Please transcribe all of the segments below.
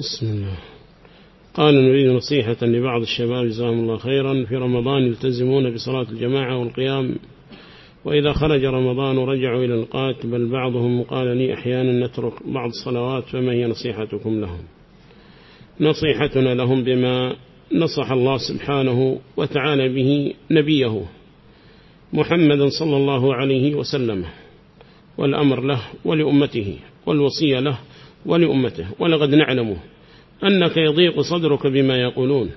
بسم الله. قال نريد نصيحة لبعض الشباب جزاهم الله خيرا. في رمضان يلتزمون بصلاة الجماعة والقيام وإذا خرج رمضان رجعوا إلى القات بل بعضهم قال لي أحيانا نترك بعض الصلوات فما هي نصيحتكم لهم؟ نصيحتنا لهم بما نصح الله سبحانه وتعالى به نبيه محمدا صلى الله عليه وسلم والأمر له ولأمته والوصية له. ولأمته ولقد نعلم أنك يضيق صدرك بما يقولون.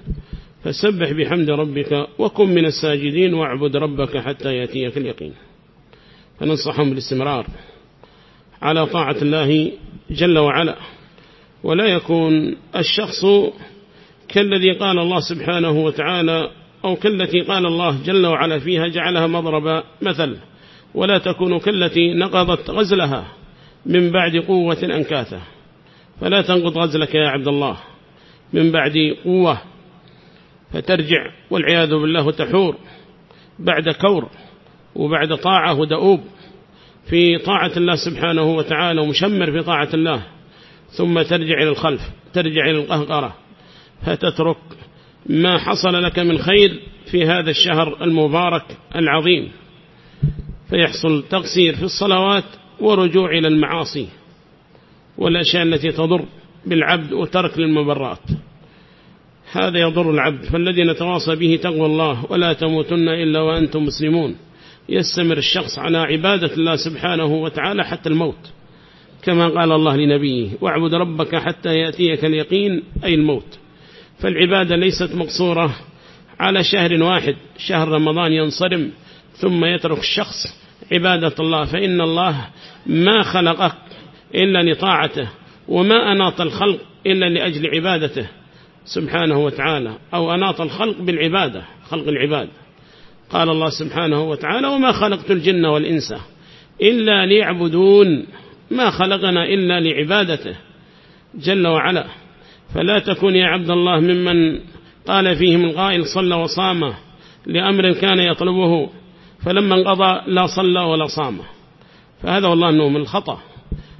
فسبح بحمد ربك وكن من الساجدين واعبد ربك حتى يأتيك اليقين. فننصحهم بالاستمرار على طاعة الله جل وعلا. ولا يكون الشخص كالذي قال الله سبحانه وتعالى أو كالتي قال الله جل وعلا فيها جعلها مضرب مثل. ولا تكون كالتي نقضت غزلها من بعد قوة أنكاثة. فلا تنقض غزلك يا عبد الله. من بعد قوة فترجع والعياذ بالله تحور بعد كور وبعد طاعة ودؤوب في طاعة الله سبحانه وتعالى ومشمر في طاعة الله. ثم ترجع إلى الخلف ترجع إلى القهقرة. فتترك ما حصل لك من خير في هذا الشهر المبارك العظيم. فيحصل تقصير في الصلوات ورجوع إلى المعاصي. والأشياء التي تضر بالعبد وترك للمبرات. هذا يضر العبد فالذي نتواصى به تقوى الله ولا تموتن إلا وأنتم مسلمون. يستمر الشخص على عبادة الله سبحانه وتعالى حتى الموت. كما قال الله لنبيه واعبد ربك حتى يأتيك اليقين أي الموت. فالعبادة ليست مقصورة على شهر واحد شهر رمضان ينصرم ثم يترك الشخص عبادة الله. فإن الله ما خلقك إلا لطاعته وما أناط الخلق إلا لأجل عبادته سبحانه وتعالى أو أناط الخلق بالعبادة خلق العباد. قال الله سبحانه وتعالى وما خلقت الجن والإنس إلا ليعبدون ما خلقنا إلا لعبادته جل وعلا. فلا تكن يا عبد الله ممن قال فيهم القائل صلى وصام لأمر كان يطلبه فلما انقضى لا صلى ولا صام. فهذا والله أنه من الخطأ.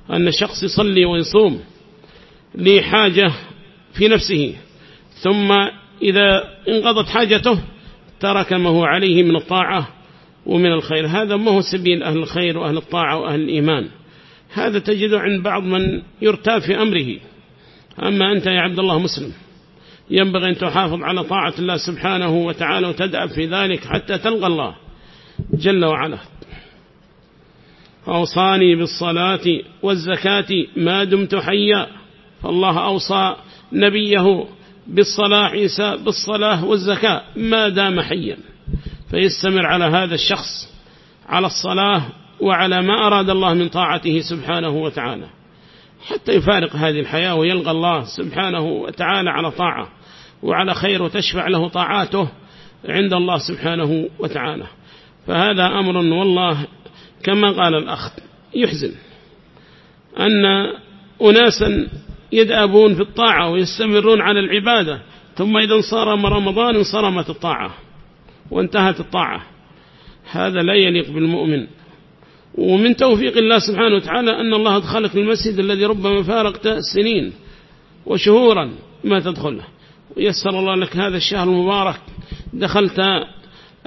أن الشخص يصلي ويصوم لحاجة في نفسه ثم إذا انقضت حاجته ترك ما هو عليه من الطاعة ومن الخير. هذا ما هو سبيل أهل الخير وأهل الطاعة وأهل الإيمان. هذا تجده عند بعض من يرتاب في أمره. أما أنت يا عبد الله مسلم ينبغي أن تحافظ على طاعة الله سبحانه وتعالى وتدأب في ذلك حتى تلقى الله جل وعلا. أوصاني بالصلاة والزكاة ما دمت حيا. فالله أوصى نبيه بالصلاة عيسى بالصلاة والزكاة ما دام حيا. فيستمر على هذا الشخص على الصلاة وعلى ما أراد الله من طاعته سبحانه وتعالى. حتى يفارق هذه الحياة ويلقى الله سبحانه وتعالى على طاعة وعلى خير وتشفع له طاعاته عند الله سبحانه وتعالى. فهذا أمر والله كما قال الأخ يحزن أن أناسا يدأبون في الطاعة ويستمرون على العبادة ثم إذا صار رمضان انصرمت الطاعة وانتهت الطاعة. هذا لا يليق بالمؤمن. ومن توفيق الله سبحانه وتعالى أن الله أدخلك المسجد الذي ربما فارقت سنين وشهورا ما تدخله. ويسر الله لك هذا الشهر المبارك. دخلت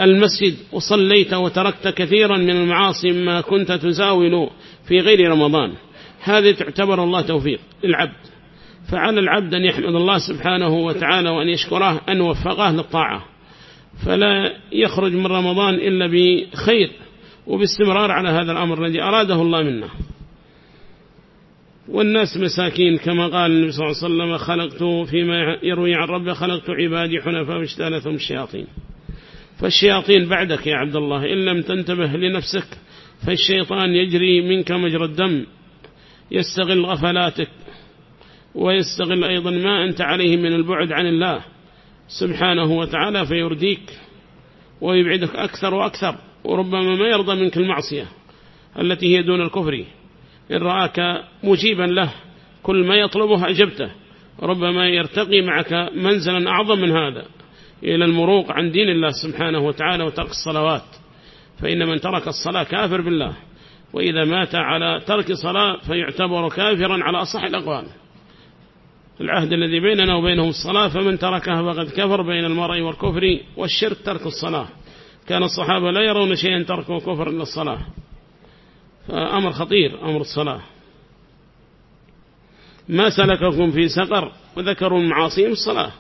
المسجد وصليت وتركت كثيرا من المعاصي ما كنت تزاول في غير رمضان. هذه تعتبر الله توفيق للعبد. فعلى العبد أن يحمد الله سبحانه وتعالى وأن يشكره أن وفقه للطاعة. فلا يخرج من رمضان إلا بخير وباستمرار على هذا الأمر الذي أراده الله منا. والناس مساكين كما قال النبي صلى الله عليه وسلم خلقت فيما يروي عن ربي خلقت عبادي حنفاء واجتالتهم الشياطين. فالشياطين بعدك يا عبد الله إن لم تنتبه لنفسك فالشيطان يجري منك مجرى الدم. يستغل غفلاتك ويستغل أيضا ما أنت عليه من البعد عن الله سبحانه وتعالى فيرديك ويبعدك أكثر وأكثر وربما ما يرضى منك المعصية التي هي دون الكفر. إن رآك مجيبا له كل ما يطلبه أجبته ربما يرتقي معك منزلا أعظم من هذا. إلى المروق عن دين الله سبحانه وتعالى وترك الصلوات. فإن من ترك الصلاة كافر بالله. وإذا مات على ترك صلاة فيعتبر كافرا على أصح الأقوال. العهد الذي بيننا وبينهم الصلاة فمن تركها فقد كفر بين المرء والكفر والشرك ترك الصلاة. كان الصحابة لا يرون شيئا تركوا كفر إلا الصلاة. فأمر خطير أمر الصلاة. ما سلككم في سقر وذكروا المعاصيهم الصلاة.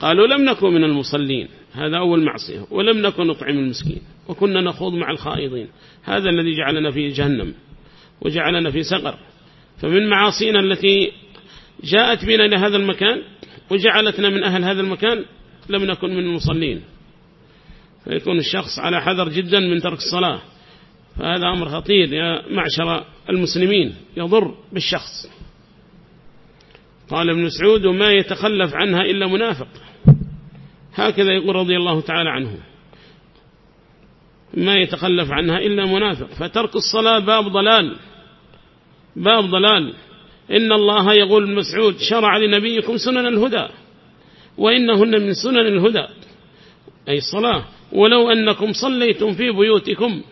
قالوا لم نكن من المصلين. هذا أول معصية. ولم نكن نطعم المسكين. وكنا نخوض مع الخائضين. هذا الذي جعلنا في جهنم. وجعلنا في سقر. فمن معاصينا التي جاءت بنا لهذا المكان وجعلتنا من أهل هذا المكان لم نكن من المصلين. فيكون الشخص على حذر جدا من ترك الصلاة. فهذا أمر خطير يا معشر المسلمين. يضر بالشخص. قال ابن سعود وما يتخلف عنها إلا منافق. هكذا يقول رضي الله تعالى عنه. ما يتخلف عنها إلا منافق. فترك الصلاة باب ضلال. باب ضلال. إن الله يقول المسعود شرع لنبيكم سنن الهدى. وإنهن من سنن الهدى. أي الصلاة. ولو أنكم صليتم في بيوتكم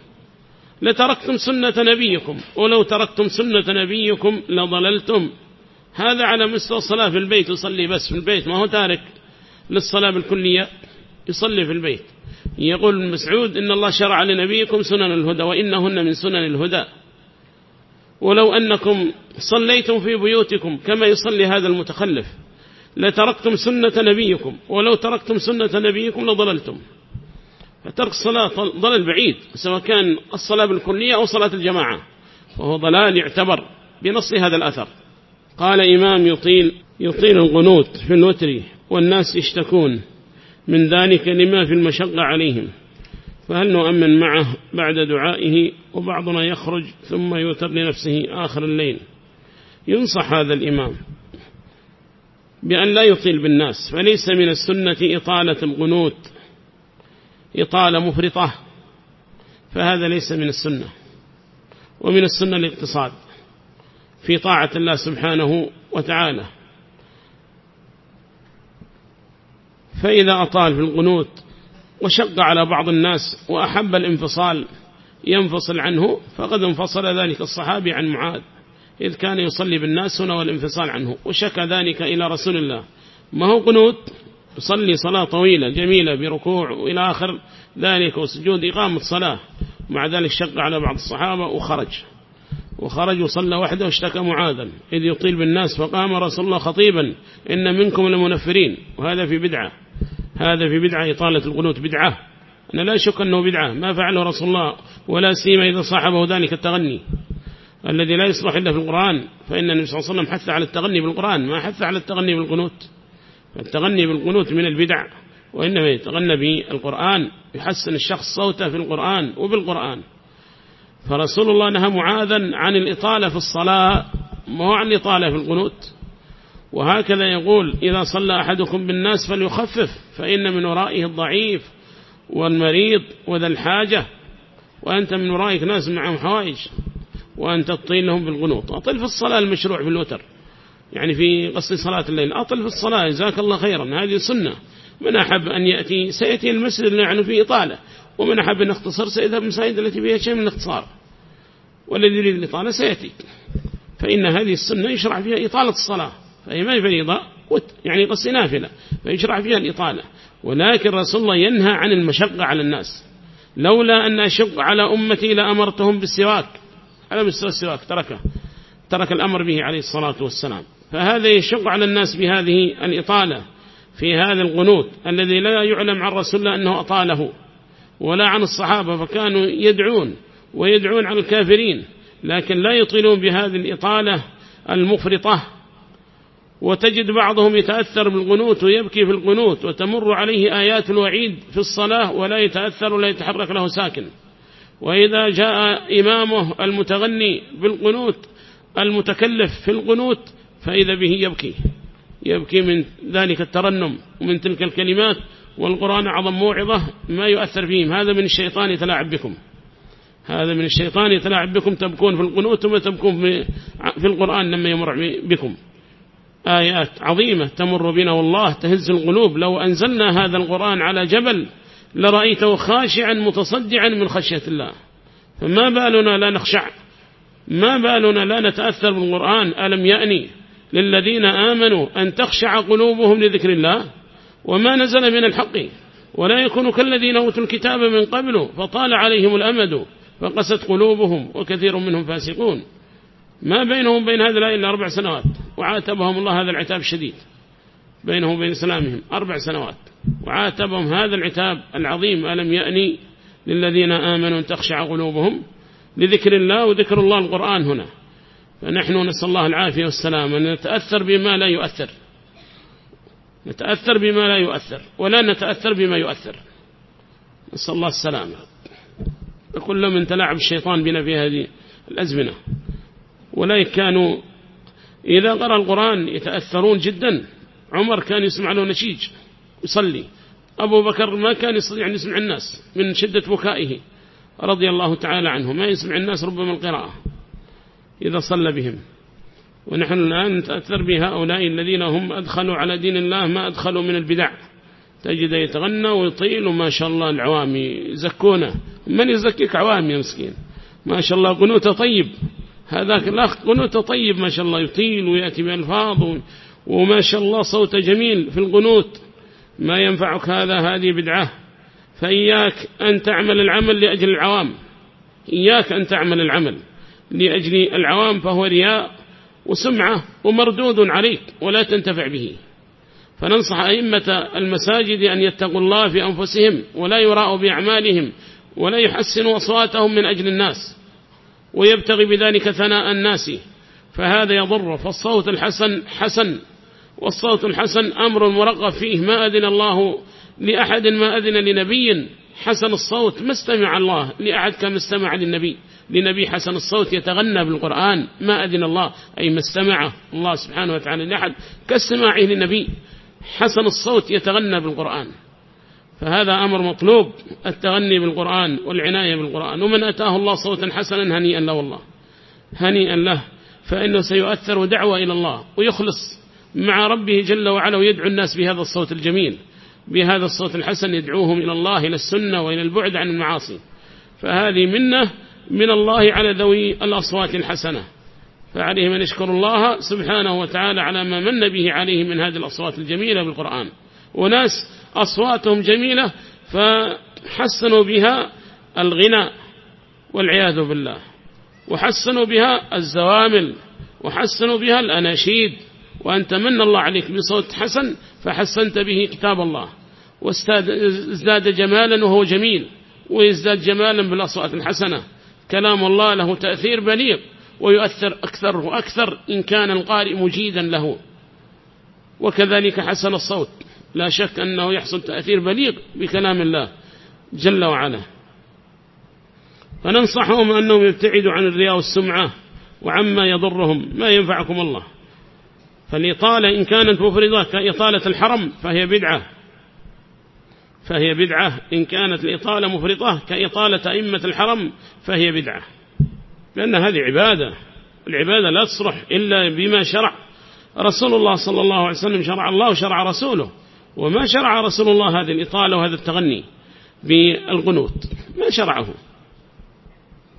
لتركتم سنة نبيكم. ولو تركتم سنة نبيكم لضللتم. هذا على مستوى الصلاة في البيت يصلي بس في البيت ما هو تارك للصلاة بالكلية يصلي في البيت. يقول المسعود إن الله شرع لنبيكم سنن الهدى وإنهن من سنن الهدى. ولو أنكم صليتم في بيوتكم كما يصلي هذا المتخلف لتركتم سنة نبيكم ولو تركتم سنة نبيكم لضللتم. فترك الصلاة ضلل بعيد سواء كان الصلاة بالكلية أو صلاة الجماعة وهو ضلال يعتبر بنص هذا الأثر. قال إمام يطيل يطيل القنوت في الوتر والناس يشتكون من ذلك لما في المشقة عليهم. فهل نؤمن معه بعد دعائه وبعضنا يخرج ثم يوتر لنفسه آخر الليل؟ ينصح هذا الإمام بأن لا يطيل بالناس فليس من السنة إطالة القنوت إطالة مفرطة فهذا ليس من السنة ومن السنة الاقتصاد. في طاعة الله سبحانه وتعالى. فإذا أطال في القنوت وشق على بعض الناس وأحب الانفصال ينفصل عنه فقد انفصل ذلك الصحابي عن معاذ إذ كان يصلي بالناس هنا والانفصال عنه وشكى ذلك إلى رسول الله. ما هو قنوت؟ يصلي صلاة طويلة جميلة بركوع وإلى آخر ذلك وسجود إقامة صلاة مع ذلك شق على بعض الصحابة وخرج. وخرج وصلى وحده واشتكى معاذا. إذ يطيل بالناس فقام رسول الله خطيبا. إن منكم لمنفرين. وهذا في بدعة. هذا في بدعة. إطالة القنوت بدعة. أنا لا أشك أنه بدعة. ما فعله رسول الله ولا سيما إذا صاحبه ذلك التغني. الذي لا يصلح إلا في القرآن. فإن النبي صلى الله عليه وسلم حث على التغني بالقرآن. ما حث على التغني بالقنوت. التغني بالقنوت من البدع. وإنما يتغنى بالقرآن. يحسن الشخص صوته في القرآن وبالقرآن. فرسول الله نهى معاذا عن الإطالة في الصلاة ما عن الإطالة في القنوت. وهكذا يقول إذا صلى أحدكم بالناس فليخفف فإن من ورائه الضعيف والمريض وذا الحاجة وأنت من ورائك ناس معهم حوائج وأنت تطيل لهم بالقنوط أطل في الصلاة المشروع في الوتر. يعني في قصد صلاة الليل. أطل في الصلاة. جزاك الله خيرا. هذه سنة. من أحب أن يأتي؟ سيأتي المسجد اللي يعني إطالة. ومن أحب أن يختصر سيذهب المساجد التي فيها شيء من الاختصار. والذي يريد الإطالة سيأتي. فإن هذه السنة يشرع فيها إطالة الصلاة. فهي ما فريضة؟ يعني قصد نافلة. فيشرع فيها الإطالة. ولكن رسول الله ينهى عن المشقة على الناس. لولا أن أشق على أمتي لأمرتهم بالسواك. على مستوى السواك. تركه. ترك الأمر به عليه الصلاة والسلام. فهذا يشق على الناس بهذه الإطالة. في هذا القنوت الذي لا يعلم عن رسول الله أنه أطاله. ولا عن الصحابة فكانوا يدعون ويدعون على الكافرين لكن لا يطيلون بهذه الإطالة المفرطة. وتجد بعضهم يتأثر بالقنوت ويبكي في القنوت وتمر عليه آيات الوعيد في الصلاة ولا يتأثر ولا يتحرك له ساكن. وإذا جاء إمامه المتغني بالقنوت المتكلف في القنوت فإذا به يبكي. يبكي من ذلك الترنم ومن تلك الكلمات والقرآن أعظم موعظة ما يؤثر فيهم. هذا من الشيطان يتلاعب بكم. هذا من الشيطان يتلاعب بكم. تبكون في القنوت وما تبكون في القرآن لما يمر بكم. آيات عظيمة تمر بنا والله تهز القلوب. لو أنزلنا هذا القرآن على جبل لرأيته خاشعا متصدعا من خشية الله. فما بالنا لا نخشع. ما بالنا لا نتأثر بالقرآن. ألم يأني للذين آمنوا أن تخشع قلوبهم لذكر الله؟ وما نزل من الحق ولا يكون كالذين أوتوا الكتاب من قبل فطال عليهم الأمد فقست قلوبهم وكثير منهم فاسقون. ما بينهم بين هذا إلا أربع سنوات وعاتبهم الله هذا العتاب الشديد. بينهم وبين إسلامهم أربع سنوات وعاتبهم هذا العتاب العظيم ألم يأني للذين آمنوا أن تخشع قلوبهم؟ لذكر الله وذكر الله القرآن هنا. فنحن نسأل الله العافية والسلام أن نتأثر بما لا يؤثر. نتأثر بما لا يؤثر ولا نتأثر بما يؤثر. نسأل الله السلامة. كل من تلاعب الشيطان بنا في هذه الأزمنة. ولا كانوا إذا قرأ القرآن يتأثرون جدا. عمر كان يسمع له نشيج يصلي. أبو بكر ما كان يعني يسمع الناس من شدة بكائه رضي الله تعالى عنه. ما يسمع الناس ربما القراءة إذا صلى بهم. ونحن الآن نتأثر بهؤلاء الذين هم أدخلوا على دين الله ما أدخلوا من البدع. تجد يتغنى ويطيل وما شاء الله العوام يزكونه. من يزكيك عوام يا مسكين؟ ما شاء الله قنوته طيب. هذاك الأخ قنوته طيب ما شاء الله يطيل ويأتي بألفاظ وما شاء الله صوته جميل في القنوت. ما ينفعك هذا؟ هذه بدعة. فإياك أن تعمل العمل لأجل العوام. إياك أن تعمل العمل لأجل العوام فهو رياء. وسمعة ومردود عليك ولا تنتفع به. فننصح أئمة المساجد أن يتقوا الله في أنفسهم ولا يراءوا بأعمالهم ولا يحسنوا أصواتهم من أجل الناس ويبتغي بذلك ثناء الناس. فهذا يضر. فالصوت الحسن حسن والصوت الحسن أمر مرغب فيه. ما أذن الله لأحد ما أذن لنبي. حسن الصوت ما استمع الله لأحد كما استمع للنبي. لنبي حسن الصوت يتغنى بالقرآن. ما أذن الله؟ أي ما استمع الله سبحانه وتعالى لأحد. كاستماعه للنبي. حسن الصوت يتغنى بالقرآن. فهذا أمر مطلوب. التغني بالقرآن والعناية بالقرآن. ومن أتاه الله صوتا حسنا هنيئا له والله. هنيئا له. فإنه سيؤثر دعوة إلى الله. ويخلص مع ربه جل وعلا ويدعو الناس بهذا الصوت الجميل. بهذا الصوت الحسن يدعوهم إلى الله إلى السنة وإلى البعد عن المعاصي. فهذه منة من الله على ذوي الأصوات الحسنة. فعليه من يشكر الله سبحانه وتعالى على ما من به عليه من هذه الأصوات الجميلة بالقرآن. وناس أصواتهم جميلة فحسنوا بها الغناء والعياذ بالله. وحسنوا بها الزوامل. وحسنوا بها الأناشيد. وأنت من الله عليك بصوت حسن فحسنت به كتاب الله. وازداد جمالا وهو جميل. ويزداد جمالا بالأصوات الحسنة. كلام الله له تأثير بليغ ويؤثر أكثر وأكثر إن كان القارئ مجيدا له. وكذلك حسن الصوت. لا شك أنه يحصل تأثير بليغ بكلام الله جل وعلا. فننصحهم أنهم يبتعدوا عن الرياء والسمعة وعما يضرهم. ما ينفعكم الله؟ فالإطالة إن كانت مفردة كإطالة الحرم فهي بدعة. فهي بدعة. إن كانت الإطالة مفرطة كإطالة أئمة الحرم فهي بدعة. لأن هذه عبادة. العبادة لا تصرح إلا بما شرع. رسول الله صلى الله عليه وسلم شرع الله وشرع رسوله. وما شرع رسول الله هذه الإطالة وهذا التغني بالقنوت. ما شرعه.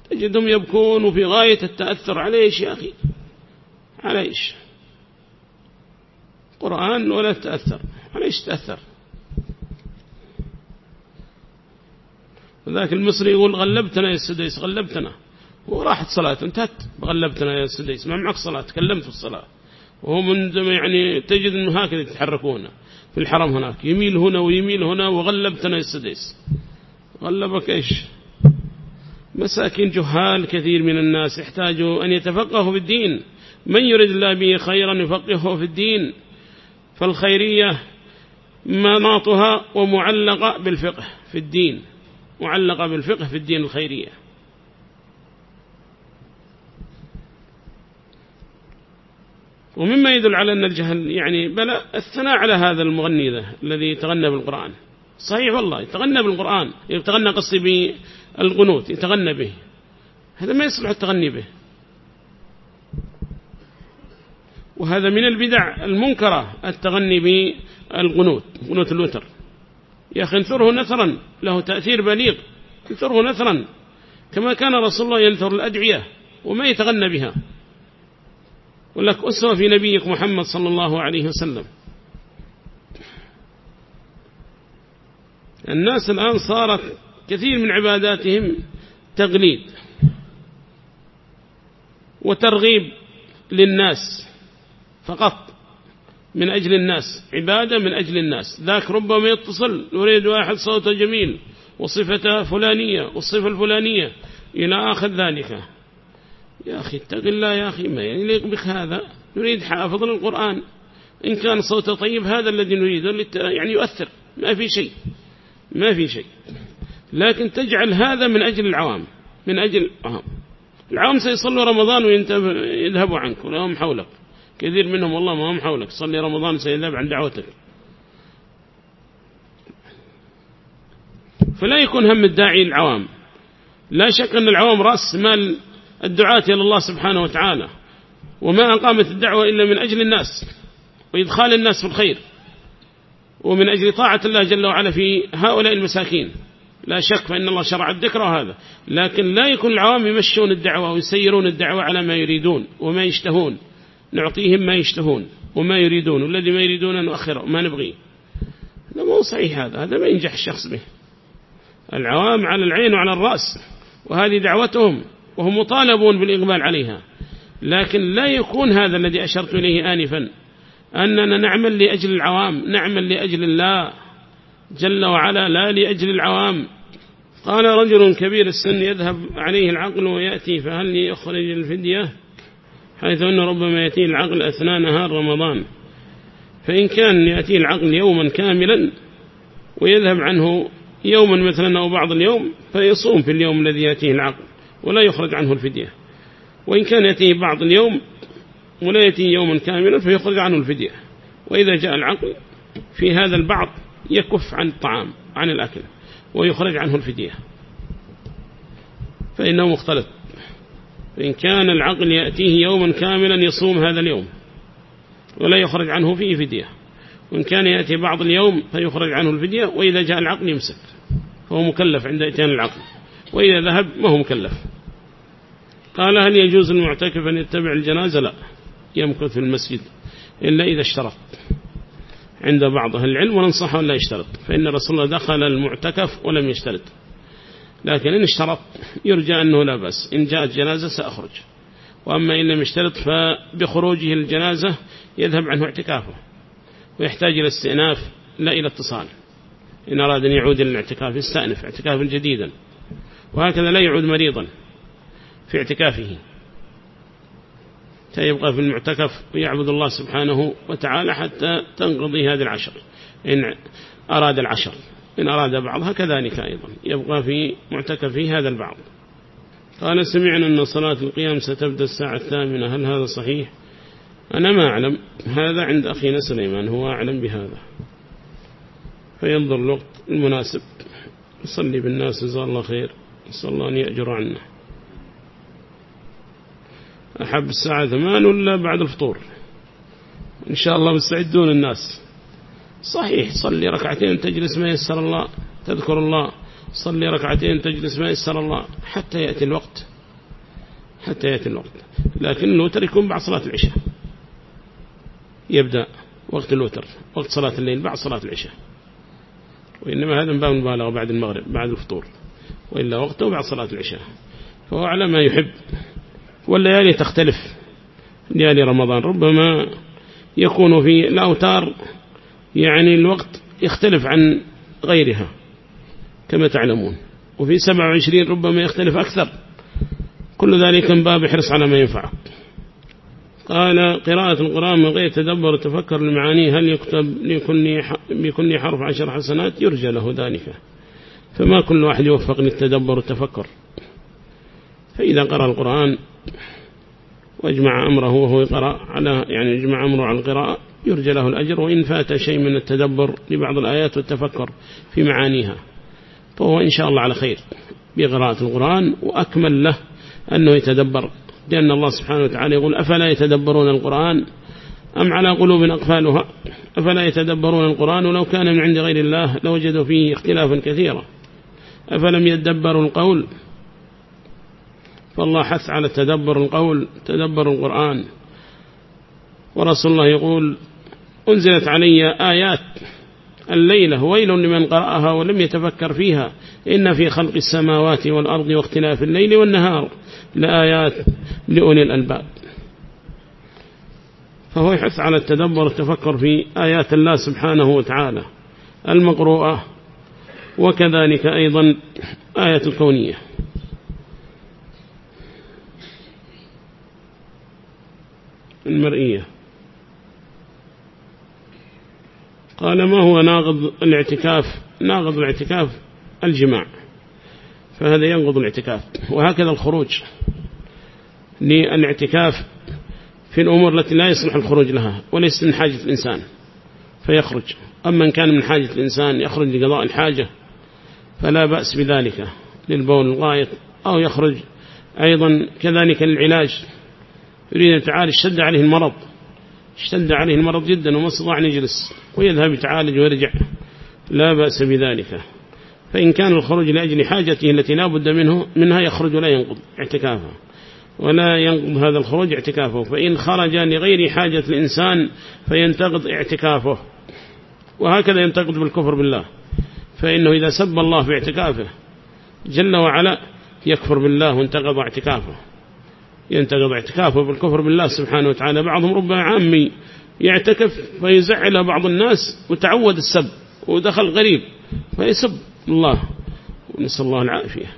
تجدهم يبكون في غاية التأثر. عليش يا أخي؟ عليش؟ قرآن ولا تأثر عليش تأثر وذاك المصري يقول غلبتنا يا السديس غلبتنا. وراحت صلاة انتهت. غلبتنا يا السديس ما معك صلاة تكلمت في الصلاة. وهو من يعني تجد إنه هكذا يتحركون في الحرم هناك. يميل هنا ويميل هنا وغلبتنا يا السديس غلبك إيش؟ مساكين جهال كثير من الناس يحتاجوا أن يتفقهوا في الدين. من يريد الله به خيرا يفقهه في الدين؟ فالخيرية مناطها ومعلقة بالفقه في الدين. معلقة بالفقه في الدين الخيرية. ومما يدل على أن الجهل يعني بل الثناء على هذا المغني ذا الذي يتغنى بالقرآن. صحيح والله يتغنى بالقرآن يتغنى قصي بالقنوت يتغنى به. هذا ما يصلح التغني به. وهذا من البدع المنكرة التغني بالقنوت قنوت الوتر يا أخي انثره نثرا له تأثير بليغ انثره نثرا. كما كان رسول الله ينثر الأدعية وما يتغنى بها. ولك أسوة في نبيك محمد صلى الله عليه وسلم. الناس الآن صارت كثير من عباداتهم تغليد وترغيب للناس فقط. من أجل الناس عبادة من أجل الناس. ذاك ربما يتصل يريد واحد صوته جميل وصفته فلانية والصفة الفلانية إلى آخر ذلك. يا أخي اتق الله يا أخي ما يليق بك هذا؟ نريد حافظ للقرآن. إن كان صوته طيب هذا الذي نريده يعني يؤثر. ما في شيء. ما في شيء. لكن تجعل هذا من أجل العوام. من أجل العوام العوام سيصلوا رمضان ويذهبوا عنك ولا هم حولك. كثير منهم والله ما هم حولك. صلي رمضان سيذهب عن دعوتك. فلا يكون هم الداعي العوام لا شك أن العوام رأس مال الدعاة إلى الله سبحانه وتعالى. وما أقامت الدعوة إلا من أجل الناس وإدخال الناس في الخير ومن أجل طاعة الله جل وعلا في هؤلاء المساكين. لا شك فإن الله شرع الذكر هذا لكن لا يكون العوام يمشون الدعوة ويسيرون الدعوة على ما يريدون وما يشتهون. نعطيهم ما يشتهون وما يريدون والذي ما يريدون نؤخره ما نبغيه. هذا مو صحيح هذا هذا ما ينجح الشخص به. العوام على العين وعلى الرأس وهذه دعوتهم وهم مطالبون بالإقبال عليها. لكن لا يكون هذا الذي أشرت إليه آنفا أننا نعمل لأجل العوام نعمل لأجل الله جل وعلا لا لأجل العوام. قال رجل كبير السن يذهب عليه العقل ويأتي فهل يخرج الفدية؟ حيث أنه ربما يأتي العقل أثناء نهار رمضان. فإن كان يأتي العقل يوما كاملا ويذهب عنه يوما مثلا أو بعض اليوم فيصوم في اليوم الذي يأتيه العقل ولا يخرج عنه الفدية. وإن كان يأتيه بعض اليوم ولا يأتيه يوما كاملا فيخرج عنه الفدية. وإذا جاء العقل في هذا البعض يكف عن الطعام عن الأكل ويخرج عنه الفدية. فإنه مختلط. فإن كان العقل يأتيه يوما كاملا يصوم هذا اليوم ولا يخرج عنه فيه فدية. وإن كان يأتي بعض اليوم فيخرج عنه الفدية وإذا جاء العقل يمسك فهو مكلف عند إتيان العقل. وإذا ذهب ما هو مكلف. قال هل يجوز المعتكف أن يتبع الجنازة؟ لا يمكث في المسجد إلا إذا اشترط. عند بعض أهل العلم وننصحه أن لا يشترط فإن رسول الله دخل المعتكف ولم يشترط. لكن إن اشترط يرجى أنه لا بأس. إن جاءت جنازة سأخرج. وأما إن لم يشترط فبخروجه الجنازة يذهب عنه اعتكافه ويحتاج إلى استئناف لا إلى اتصال. إن أراد أن يعود إلى الاعتكاف يستأنف اعتكافا جديدا وهكذا لا يعود مريضا في اعتكافه. سيبقى في المعتكف ويعبد الله سبحانه وتعالى حتى تنقضي هذه العشر إن أراد العشر. إن أراد بعضها كذلك أيضا. يبقى في معتكفه هذا البعض. قال سمعنا أن صلاة القيام ستبدأ الساعة الثامنة. هل هذا صحيح؟ أنا ما أعلم. هذا عند أخينا سليمان. هو أعلم بهذا. فينظر الوقت المناسب. يصلي بالناس جزاه الله خير. نسأل الله أن يأجر عنه أحب الساعة ثمان ولا بعد الفطور؟ إن شاء الله مستعدون الناس. صحيح صلي ركعتين تجلس ما يسر الله تذكر الله صلي ركعتين تجلس ما يسر الله حتى يأتي الوقت حتى يأتي الوقت. لكن الوتر يكون بعد صلاة العشاء. يبدأ وقت الوتر وقت صلاة الليل بعد صلاة العشاء. وإنما هذا من باب المبالغة بعد المغرب بعد الفطور. وإلا وقته بعد صلاة العشاء. فهو على ما يحب. والليالي تختلف. ليالي رمضان ربما يكون في الأوتار يعني الوقت يختلف عن غيرها كما تعلمون. وفي 27 ربما يختلف أكثر. كل ذلك من باب حرص على ما ينفع. قال قراءة القرآن من غير تدبر وتفكر المعاني هل يكتب بكل حرف عشر حسنات؟ يرجى له ذلك. فما كل واحد يوفق للتدبر والتفكر. فإذا قرأ القرآن وأجمع أمره وهو يقرأ على يعني يجمع أمره على القراءة يرجى له الأجر وإن فات شيء من التدبر لبعض الآيات والتفكر في معانيها فهو إن شاء الله على خير بقراءة القرآن وأكمل له أنه يتدبر لأن الله سبحانه وتعالى يقول أفلا يتدبرون القرآن؟ أم على قلوب أقفالها؟ أفلا يتدبرون القرآن ولو كان من عند غير الله لوجدوا فيه اختلافا كثيرا؟ أفلم يتدبروا القول؟ فالله حث على تدبر القول تدبر القرآن. ورسول الله يقول أنزلت علي آيات. الليلة ويل لمن قرأها ولم يتفكر فيها. إن في خلق السماوات والأرض واختلاف الليل والنهار لآيات لأولي الألباب. فهو يحث على التدبر والتفكر في آيات الله سبحانه وتعالى المقروءة وكذلك أيضا آية الكونية. المرئية. قال ما هو ناقض الاعتكاف؟ ناقض الاعتكاف الجماع. فهذا ينقض الاعتكاف. وهكذا الخروج. للاعتكاف في الأمور التي لا يصلح الخروج لها وليس من حاجة الإنسان فيخرج. أما إن كان من حاجة الإنسان يخرج لقضاء الحاجة فلا بأس بذلك للبول الغاية أو يخرج أيضا كذلك للعلاج. يريد أن تعالج اشتد عليه المرض. اشتد عليه المرض جدا وما استطاع أن يجلس ويذهب يتعالج ويرجع. لا بأس بذلك. فإن كان الخروج لأجل حاجته التي لا بد منه منها يخرج ولا ينقض اعتكافه. ولا ينقض هذا الخروج اعتكافه. فإن خرج لغير حاجة الإنسان فينتقض اعتكافه. وهكذا ينتقض بالكفر بالله. فإنه إذا سب الله في اعتكافه جل وعلا يكفر بالله وانتقض اعتكافه. ينتقض اعتكافه بالكفر بالله سبحانه وتعالى. بعضهم ربما عامي يعتكف فيزعل بعض الناس وتعود السب ودخل غريب فيسب الله ونسأل الله العافية.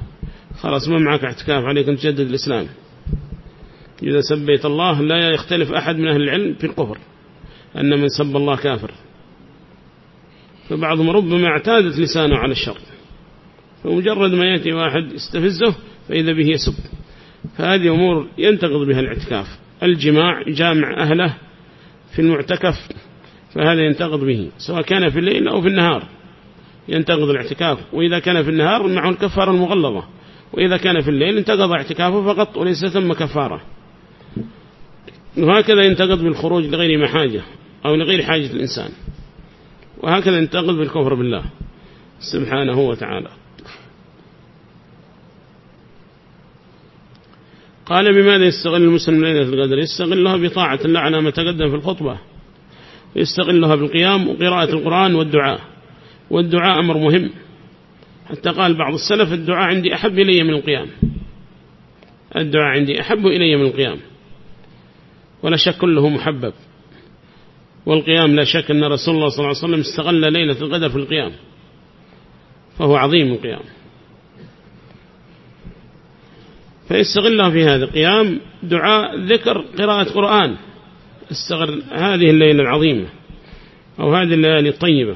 خلاص ما معك اعتكاف عليك أن تجدد الإسلام. إذا سبيت الله لا يختلف أحد من أهل العلم في الكفر أن من سب الله كافر. فبعضهم ربما اعتادت لسانه على الشر فمجرد ما يأتي واحد يستفزه فإذا به يسب. فهذه أمور ينتقض بها الاعتكاف. الجماع جامع أهله في المعتكف فهذا ينتقض به سواء كان في الليل أو في النهار ينتقض الاعتكاف. وإذا كان في النهار معه الكفارة المغلظة وإذا كان في الليل انتقض اعتكافه فقط وليس ثم كفارة. وهكذا ينتقض بالخروج لغير محاجة أو لغير حاجة الإنسان. وهكذا ينتقض بالكفر بالله سبحانه وتعالى. قال بماذا يستغل المسلم ليلة القدر؟ يستغلها بطاعة الله على ما تقدم في الخطبة. يستغلها بالقيام وقراءة القرآن والدعاء. والدعاء أمر مهم. حتى قال بعض السلف الدعاء عندي أحب إلي من القيام. الدعاء عندي أحب إلي من القيام. ولا شك كله محبب. والقيام لا شك أن رسول الله صلى الله عليه وسلم استغل ليلة القدر في القيام. فهو عظيم القيام. فيستغلها في هذا. قيام دعاء ذكر قراءة قرآن. استغل هذه الليلة العظيمة أو هذه الليالي الطيبة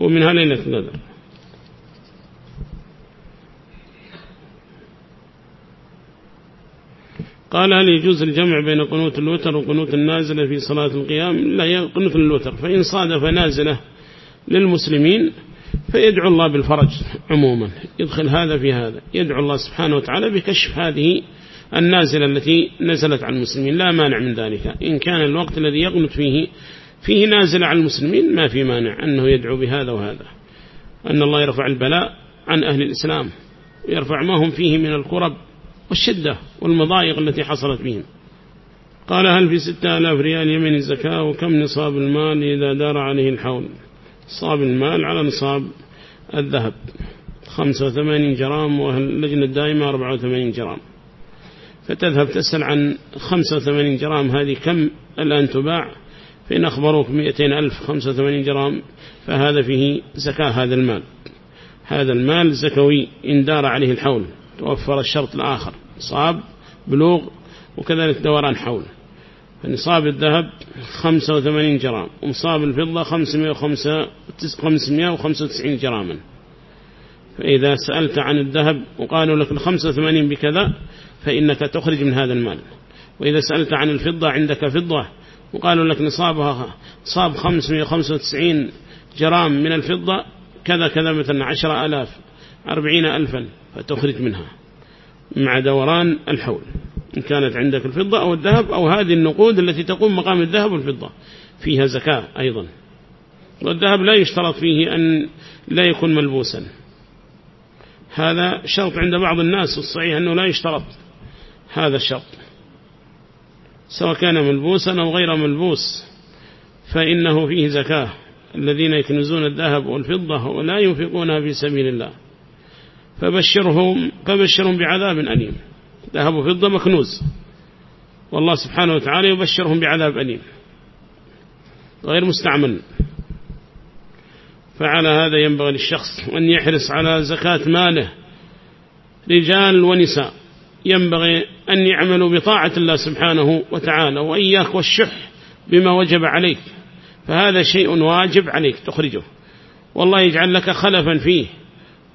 ومنها ليلة القدر قال هل يجوز الجمع بين قنوت الوتر وقنوت النازلة في صلاة القيام؟ لا قنوت الوتر. فإن صادف نازلة للمسلمين فيدعو الله بالفرج عموما يدخل هذا في هذا يدعو الله سبحانه وتعالى بكشف هذه النازلة التي نزلت على المسلمين لا مانع من ذلك. إن كان الوقت الذي يقنط فيه فيه نازل على المسلمين ما في مانع أنه يدعو بهذا وهذا. أن الله يرفع البلاء عن أهل الإسلام ويرفع ما هم فيه من الكرب والشدة والمضايق التي حصلت بهم. قال هل في ستة آلاف ريال يمن الزكاة وكم نصاب المال إذا دار عليه الحول؟ نصاب المال على نصاب الذهب. 85 جرام واللجنة الدائمة 84 جرام. فتذهب تسأل عن 85 جرام هذه كم الآن تباع؟ فإن أخبروك 200 ألف 85 جرام فهذا فيه زكاة هذا المال. هذا المال زكوي إن دار عليه الحول توفر الشرط الآخر نصاب بلوغ وكذلك دوران حول فنصاب الذهب 85 جرام ونصاب الفضة 595 جراما. فإذا سألت عن الذهب وقالوا لك ال 85 بكذا فإنك تخرج من هذا المال. وإذا سألت عن الفضة عندك فضة وقالوا لك نصابها صاب 595 جرام من الفضة كذا كذا مثلا عشر ألاف أربعين ألفا فتخرج منها مع دوران الحول. إن كانت عندك الفضة أو الذهب أو هذه النقود التي تقوم مقام الذهب والفضة. فيها زكاة أيضا. والذهب لا يشترط فيه أن لا يكون ملبوسا. هذا شرط عند بعض الناس الصحيح أنه لا يشترط. هذا الشرط. سواء كان ملبوسا أو غير ملبوس فإنه فيه زكاة. الذين يكنزون الذهب والفضة ولا ينفقونها في سبيل الله. فبشرهم, فبشرهم بعذاب أليم. ذهب وفضة مكنوز والله سبحانه وتعالى يبشرهم بعذاب أليم. غير مستعمل. فعلى هذا ينبغي للشخص أن يحرص على زكاة ماله. رجال ونساء. ينبغي أن يعملوا بطاعة الله سبحانه وتعالى وإياك والشح بما وجب عليك. فهذا شيء واجب عليك تخرجه. والله يجعل لك خلفا فيه.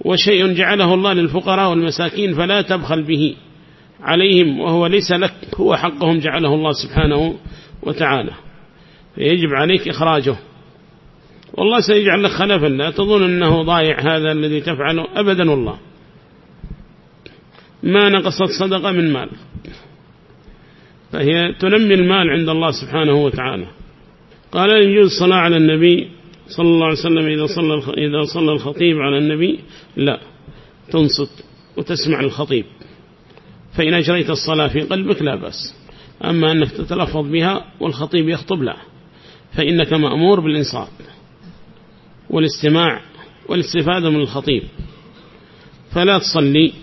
وشيء جعله الله للفقراء والمساكين فلا تبخل به. عليهم وهو ليس لك هو حقهم جعله الله سبحانه وتعالى. فيجب عليك إخراجه. والله سيجعل لك خلفا لا تظن أنه ضايع هذا الذي تفعله أبدا والله. ما نقصت صدقة من مال. فهي تنمي المال عند الله سبحانه وتعالى. قال يجوز الصلاة على النبي صلى الله عليه وسلم إذا صلى, إذا صلى الخطيب على النبي لا تنصت وتسمع الخطيب. فإن أجريت الصلاة في قلبك لا بأس. أما أنك تتلفظ بها والخطيب يخطب لا فإنك مأمور بالإنصات والاستماع والاستفادة من الخطيب. فلا تصلي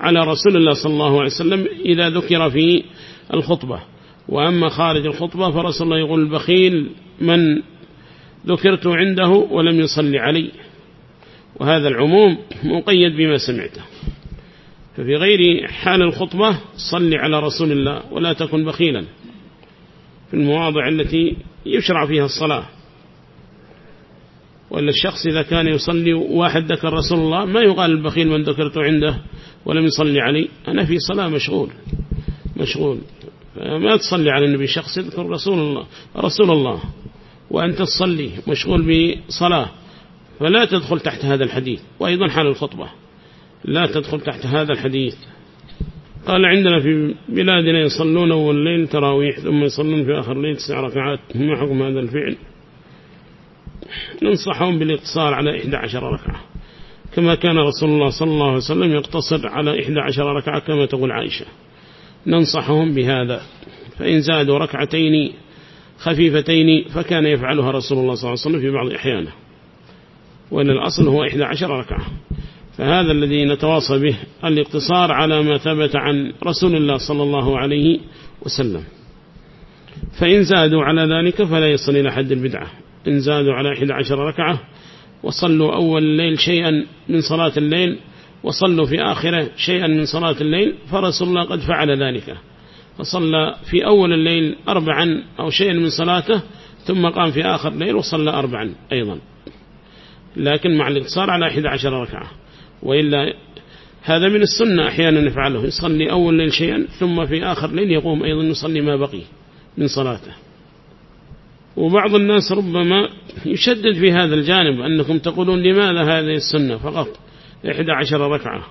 على رسول الله صلى الله عليه وسلم إذا ذكر في الخطبة. وأما خارج الخطبة فرسول الله يقول البخيل من ذكرت عنده ولم يصلي علي. وهذا العموم مقيد بما سمعته. ففي غير حال الخطبة صلي على رسول الله ولا تكن بخيلا. في المواضع التي يشرع فيها الصلاة. وإلا الشخص إذا كان يصلي واحد ذكر رسول الله ما يقال البخيل من ذكرت عنده ولم يصلي علي أنا في صلاة مشغول مشغول. ما تصلي على النبي شخص يذكر رسول الله رسول الله. وأنت تصلي مشغول بصلاة فلا تدخل تحت هذا الحديث. وأيضا حال الخطبة. لا تدخل تحت هذا الحديث. قال عندنا في بلادنا يصلون أول الليل تراويح ثم يصلون في آخر الليل تسع ركعات ما حكم هذا الفعل. ننصحهم بالاقتصار على 11 ركعة. كما كان رسول الله صلى الله عليه وسلم يقتصر على 11 ركعة كما تقول عائشة. ننصحهم بهذا. فإن زادوا ركعتين خفيفتين فكان يفعلها رسول الله صلى الله عليه وسلم في بعض أحيانه. وأن الأصل هو 11 ركعة. فهذا الذي نتواصى به الاقتصار على ما ثبت عن رسول الله صلى الله عليه وسلم. فإن زادوا على ذلك فلا يصل إلى حد البدعة. إن زادوا على 11 ركعة وصلوا أول الليل شيئا من صلاة الليل وصلوا في آخره شيئا من صلاة الليل فرسول الله قد فعل ذلك. فصلى في أول الليل أربعا أو شيئا من صلاته ثم قام في آخر الليل وصلى أربعا أيضا. لكن مع الاقتصار على 11 ركعة. وإلا هذا من السنة أحيانا نفعله يصلي أول ليل شيئا ثم في آخر ليل يقوم أيضا يصلي ما بقي من صلاته. وبعض الناس ربما يشدد في هذا الجانب أنكم تقولون لماذا هذه السنة فقط؟ إحدى عشر ركعة.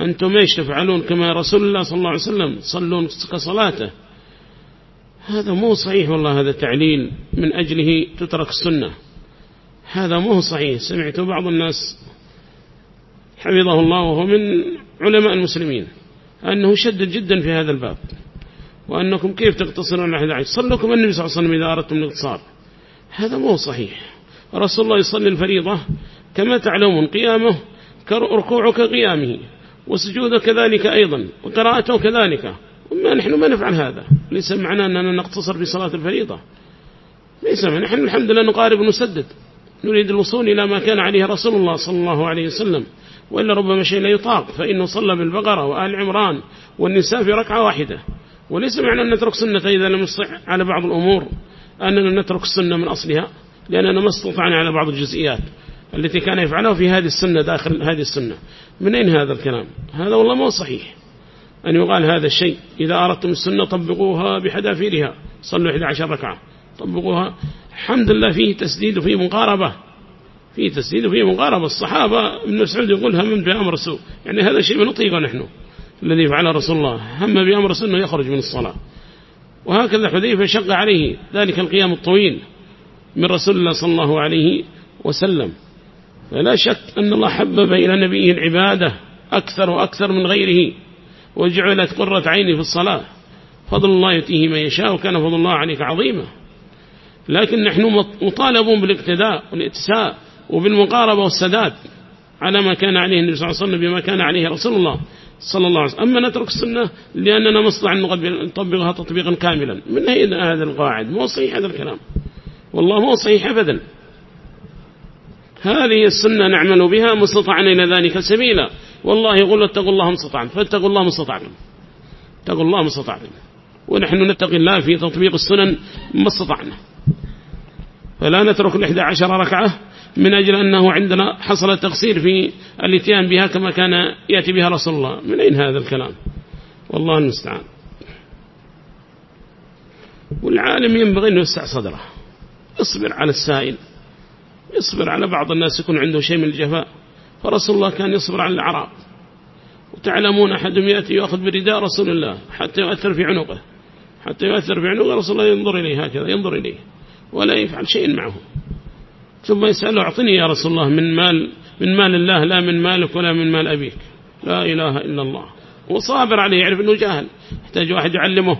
أنتم إيش تفعلون؟ كما رسول الله صلى الله عليه وسلم صلون كصلاته. هذا مو صحيح والله هذا تعليل من أجله تترك السنة. هذا مو صحيح. سمعت بعض الناس حفظه الله وهو من علماء المسلمين أنه شدد جدا في هذا الباب وأنكم كيف تقتصرون على 11 صلكم النبي صلى الله عليه وسلم إذا أردتم الاقتصار. هذا مو صحيح. رسول الله يصلي الفريضة كما تعلمون قيامه ركوعه كقيامه وسجوده كذلك أيضا وقراءته كذلك. وما نحن ما نفعل هذا؟ ليس معنى أننا نقتصر في صلاة الفريضة. ليس معنى نحن الحمد لله نقارب ونسدد. نريد الوصول إلى ما كان عليه رسول الله صلى الله عليه وسلم. وإلا ربما شيء لا يطاق فإنه صلى بالبقرة وآل عمران والنساء في ركعة واحدة. وليس معنى أن نترك سنة إذا لم يصح على بعض الأمور أننا نترك السنة من أصلها لأننا ما استطعنا على بعض الجزئيات التي كان يفعلها في هذه السنة داخل هذه السنة. من أين هذا الكلام؟ هذا والله ما صحيح. أن يقال هذا الشيء إذا أردتم السنة طبقوها بحذافيرها صلوا 11 ركعة. طبقوها. الحمد لله فيه تسديد وفيه مقاربة. فيه تسديد وفيه مقاربة. الصحابة ابن مسعود يقول هم بأمر سوء. يعني هذا شيء نطيقه نحن الذي فعله رسول الله. هم بأمر سنه يخرج من الصلاة. وهكذا حذيفة شق عليه ذلك القيام الطويل من رسول الله صلى الله عليه وسلم. فلا شك أن الله حبب إلى نبيه العبادة أكثر وأكثر من غيره وجعلت قرة عيني في الصلاة. فضل الله يتيه من يشاء وكان فضل الله عليك عظيما. لكن نحن مطالبون بالاقتداء والإتساء. وبالمقاربة والسداد على ما كان عليه النبي صلى الله عليه وسلم بما كان عليه رسول الله صلى الله عليه وسلم. أما نترك السنة لأننا مصلع أن نطبقها تطبيقا كاملا. من أين هذا القاعد؟ مو صحيح هذا الكلام. والله مو صحيح أبدا. هذه السنة نعمل بها مستطعنا إلى ذلك سبيلا. والله يقول اتقوا الله مستطعنا فاتقوا الله مستطعنا اتقوا الله مستطعنا ونحن نتقي الله في تطبيق السنن ما استطعنا فلا نترك الإحدى عشر ركعة. من أجل أنه عندنا حصل تقصير في الاتيان بها كما كان يأتي بها رسول الله. من أين هذا الكلام؟ والله المستعان. والعالم ينبغي أن يوسع صدره. اصبر على السائل. يصبر على بعض الناس يكون عنده شيء من الجفاء. فرسول الله كان يصبر على العرب وتعلمون أحدهم يأتي يأخذ برداء رسول الله حتى يؤثر في عنقه. حتى يؤثر في عنقه رسول الله ينظر إليه هكذا ينظر إليه. ولا يفعل شيء معه. ثم يسأله أعطني يا رسول الله من مال من مال الله لا من مالك ولا من مال أبيك. لا إله إلا الله. وصابر عليه يعرف أنه جاهل. يحتاج واحد يعلمه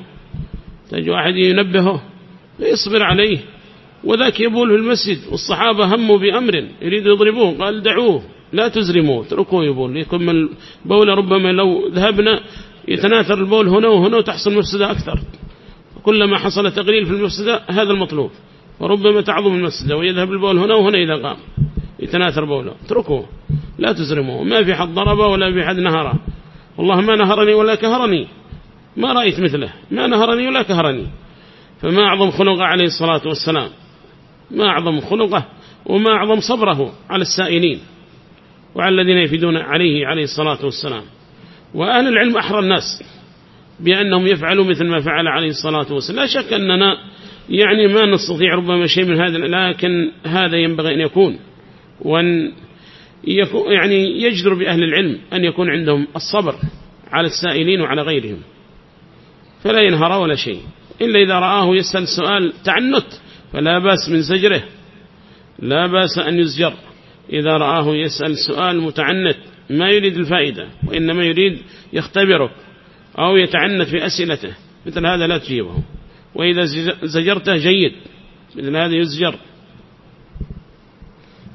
يحتاج واحد ينبهه ويصبر عليه. وذاك يبول في المسجد والصحابة هموا بأمر يريد يضربوه قال دعوه لا تزرموه اتركوه يبول. يكون من البول ربما لو ذهبنا يتناثر البول هنا وهنا وتحصل مفسدة أكثر. كلما حصل تقليل في المفسدة هذا المطلوب. وربما تعظم المفسدة ويذهب البول هنا وهنا إذا قام. يتناثر بوله. اتركوه. لا تزرموه. ما في حد ضربه ولا في حد نهره. والله ما نهرني ولا كهرني. ما رأيت مثله. ما نهرني ولا كهرني. فما أعظم خلقه عليه الصلاة والسلام. ما أعظم خلقه وما أعظم صبره على السائلين وعلى الذين يفيدون عليه عليه الصلاة والسلام. وأهل العلم أحرى الناس بأنهم يفعلوا مثل ما فعل عليه الصلاة والسلام. لا شك أننا يعني ما نستطيع ربما شيء من هذا لكن هذا ينبغي أن يكون. وأن يكون يعني يجدر بأهل العلم أن يكون عندهم الصبر على السائلين وعلى غيرهم. فلا ينهر ولا شيء. إلا إذا رآه يسأل سؤال تعنت فلا بأس من زجره. لا بأس أن يزجر. إذا رآه يسأل سؤال متعنت ما يريد الفائدة وإنما يريد يختبرك أو يتعنت في أسئلته. مثل هذا لا تجيبه. وإذا زجرته جيد. مثل هذا يزجر.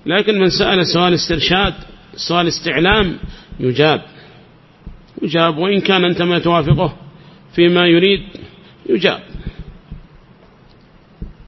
لكن من سأل سؤال استرشاد سؤال استعلام يجاب. يجاب. وإن كان أنت ما توافقه فيما يريد يجاب.